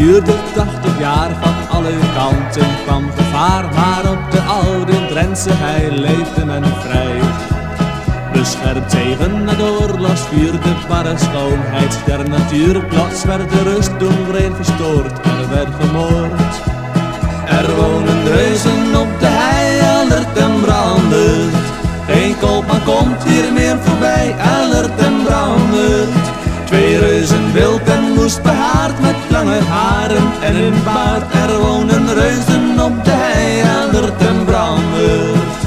duurde tachtig jaar van alle kanten kwam gevaar, maar op de oude Drentse hij leefde men vrij. Beschermd tegen het oorlogsvuur, de barre schoonheid der natuur, plots werd de rust doen vreemd verstoord, er werd gemoord. Een. Er wonen reuzen op de hei, alert en brandend.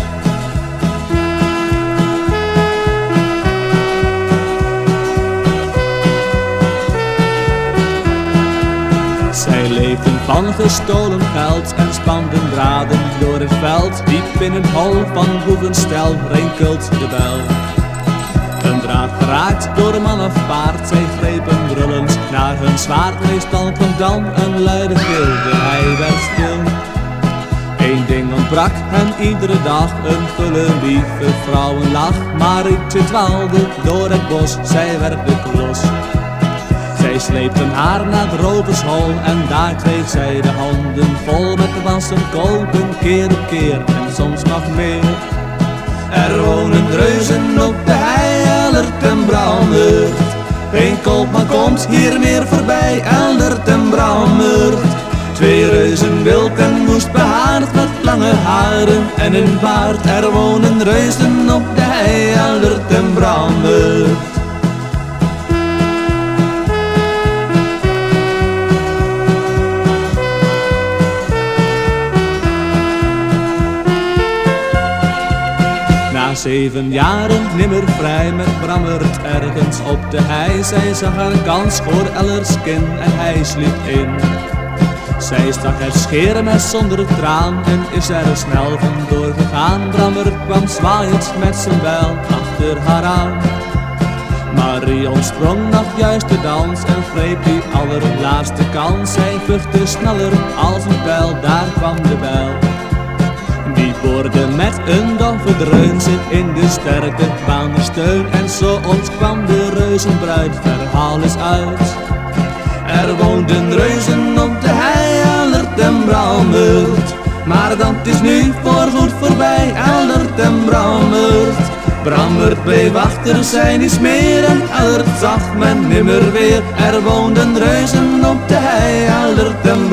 Zij leefden van gestolen geld en spanden draden door het veld. Diep in het hol van boevenstel rinkelt de bel. Een draad geraakt door man of paard, zij grepen brullend naar hun zwaard. Meestal kwam dan een luide gilde, hij werd stil. Eén ding ontbrak hem iedere dag, een gulle lieve vrouwenlach. Maar iets dwaalde door het bos, zij werd de klos. Zij sleepten haar naar het rovershol en daar kreeg zij de handen vol met wassen koken keer op keer en soms nog meer. Er wonen reuzen op de hei, Ellert en Brammert. Geen koopman komt hier meer voorbij, Eldert en Brammert. Twee reuzen wild en moest behaard met lange haren en een baard. Er wonen reuzen op de hei, Eldert en Brammert. Zeven jaren nimmer vrij met Brammert ergens op de hei. Zij zag haar kans voor Ellers kin en hij sliep in. Zij stak het scherenmes zonder traan en is er snel vandoor gegaan. Brammert kwam zwaaiend met zijn bijl achter haar aan. Marion sprong nog juist de dans en greep die allerlaatste kans. Zij vluchtte sneller als een pijl, daar kwam de bijl. Met een doffe dreun zit in de sterke steun En zo ontkwam de reuzenbruid, verhaal is uit. Er woonden reuzen op de hei, Eldert en Maar dat is nu voorgoed voorbij, Eldert en Brammert. Brammert bleef achter zijn is meer en Eldert zag men nimmer weer. Er woonden reuzen op de hei, Eldert en